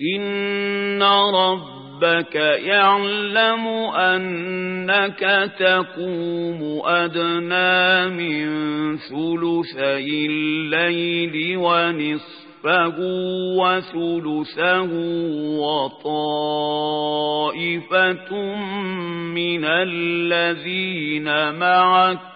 إن ربك يعلم أنك تقوم أدنى من ثلثي الليل ونصفه وثلثه وطائفة من الذين معك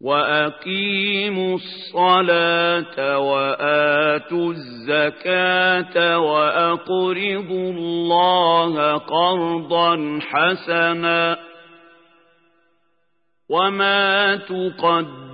وأقيموا الصلاة وآتوا الزكاة وأقرضوا الله قرضا حسنا وما تقدموا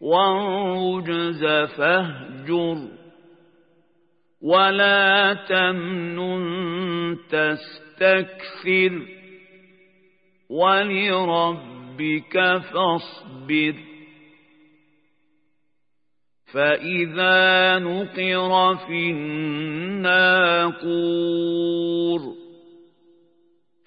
والرجز فاهجر ولا تمنن تستكثر ولربك فاصبر فإذا نقر في الناقور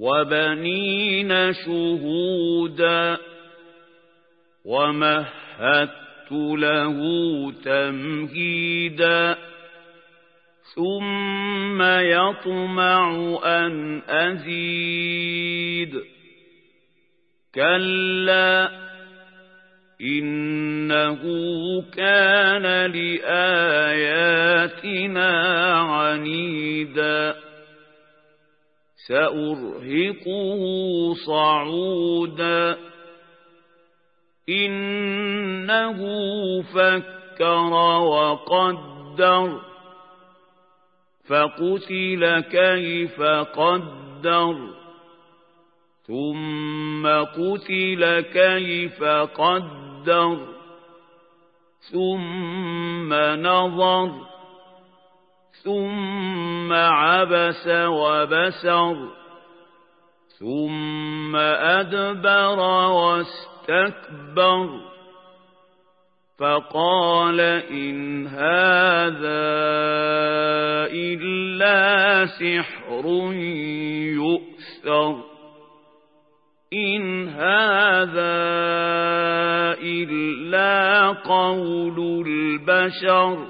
وبنين شهودا ومهدت له تمهيدا ثم يطمع أن أزيد كلا إنه كان لآياتنا عنيداً سأرهقه صعودا. إنه فكر وقدر فقتل كيف قدر ثم قتل كيف قدر ثم نظر ثم عبس وبسر ثم أدبر واستكبر. فقال إن هذا إلا سحر يؤثر. إن هذا إلا قول البشر.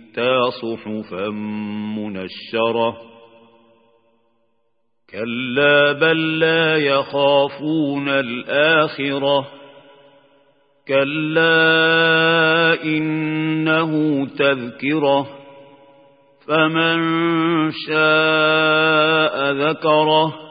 يؤتى صحفا منشرة. كلا بل لا يخافون الآخرة. كلا إنه تذكرة. فمن شاء ذكره.